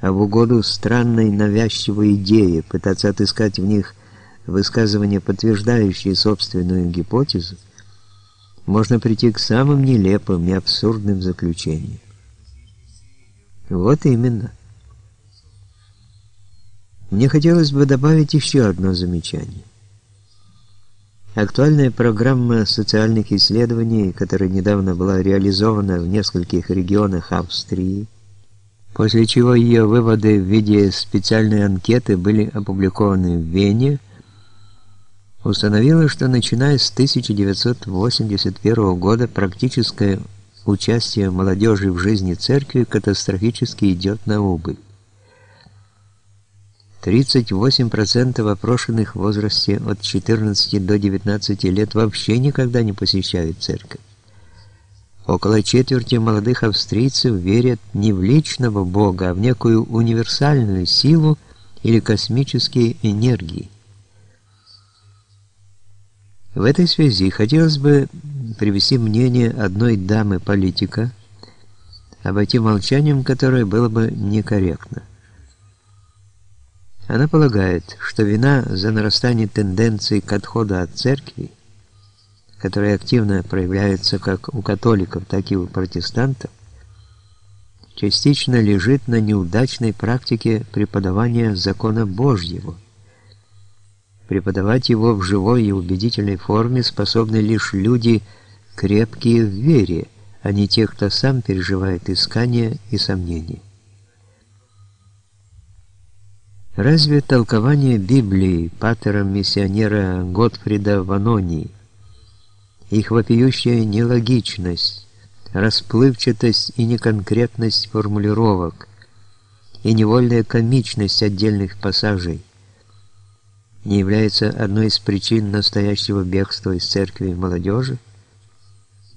а в угоду странной навязчивой идее пытаться отыскать в них высказывания, подтверждающие собственную гипотезу, можно прийти к самым нелепым и абсурдным заключениям. Вот именно. Мне хотелось бы добавить еще одно замечание. Актуальная программа социальных исследований, которая недавно была реализована в нескольких регионах Австрии, после чего ее выводы в виде специальной анкеты были опубликованы в Вене, установила, что начиная с 1981 года практическое участие молодежи в жизни церкви катастрофически идет на убыль. 38% опрошенных в возрасте от 14 до 19 лет вообще никогда не посещают церковь. Около четверти молодых австрийцев верят не в личного Бога, а в некую универсальную силу или космические энергии. В этой связи хотелось бы привести мнение одной дамы-политика, обойти молчанием которое было бы некорректно. Она полагает, что вина за нарастание тенденций к отходу от церкви, которые активно проявляются как у католиков, так и у протестантов, частично лежит на неудачной практике преподавания закона Божьего. Преподавать его в живой и убедительной форме способны лишь люди, крепкие в вере, а не те, кто сам переживает искания и сомнения. Разве толкование Библии патером миссионера Готфрида Ванони, их вопиющая нелогичность, расплывчатость и неконкретность формулировок и невольная комичность отдельных пассажей не является одной из причин настоящего бегства из церкви молодежи,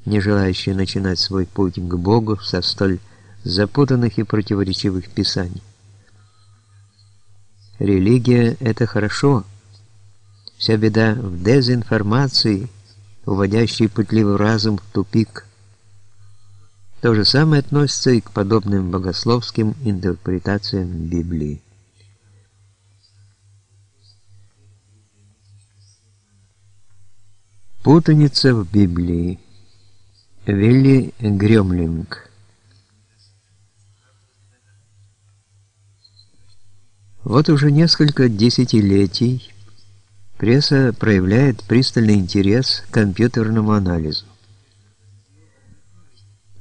не желающей начинать свой путь к Богу со столь запутанных и противоречивых писаний? Религия – это хорошо. Вся беда в дезинформации, уводящей пытливый разум в тупик. То же самое относится и к подобным богословским интерпретациям Библии. Путаница в Библии. Вилли Гремлинг Вот уже несколько десятилетий пресса проявляет пристальный интерес к компьютерному анализу.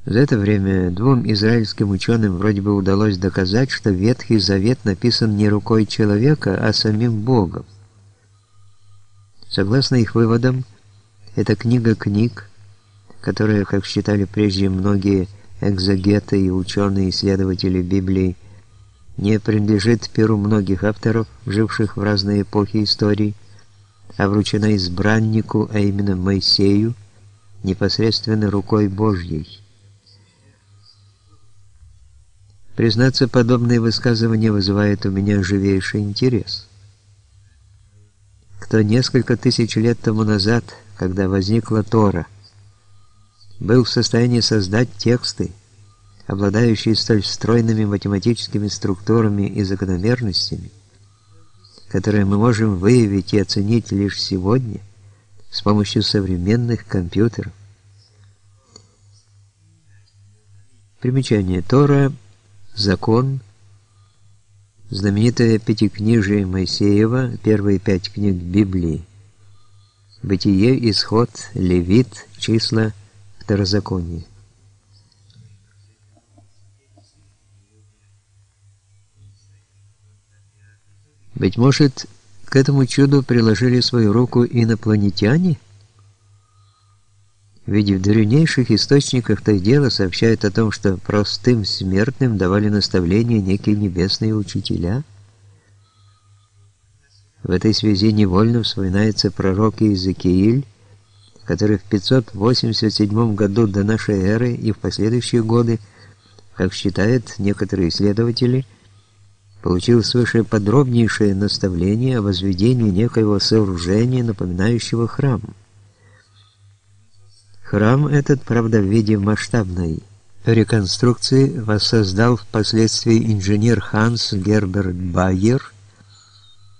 За это время двум израильским ученым вроде бы удалось доказать, что Ветхий Завет написан не рукой человека, а самим Богом. Согласно их выводам, это книга книг, которая, как считали прежде многие экзегеты и ученые-исследователи Библии, не принадлежит перу многих авторов, живших в разные эпохи истории, а вручена избраннику, а именно Моисею, непосредственно рукой Божьей. Признаться, подобные высказывания вызывают у меня живейший интерес. Кто несколько тысяч лет тому назад, когда возникла Тора, был в состоянии создать тексты, обладающие столь стройными математическими структурами и закономерностями, которые мы можем выявить и оценить лишь сегодня с помощью современных компьютеров. Примечание Тора, закон, знаменитое пятикнижие Моисеева, первые пять книг Библии, Бытие, Исход, Левит, Числа, Второзаконие. Быть может, к этому чуду приложили свою руку инопланетяне? Ведь в древнейших источниках то и дело сообщают о том, что простым смертным давали наставления некие небесные учителя. В этой связи невольно вспоминается пророк Иезекииль, который в 587 году до нашей эры и в последующие годы, как считают некоторые исследователи, получил свыше подробнейшее наставление о возведении некоего сооружения, напоминающего храм. Храм этот, правда, в виде масштабной реконструкции воссоздал впоследствии инженер Ханс Герберт Байер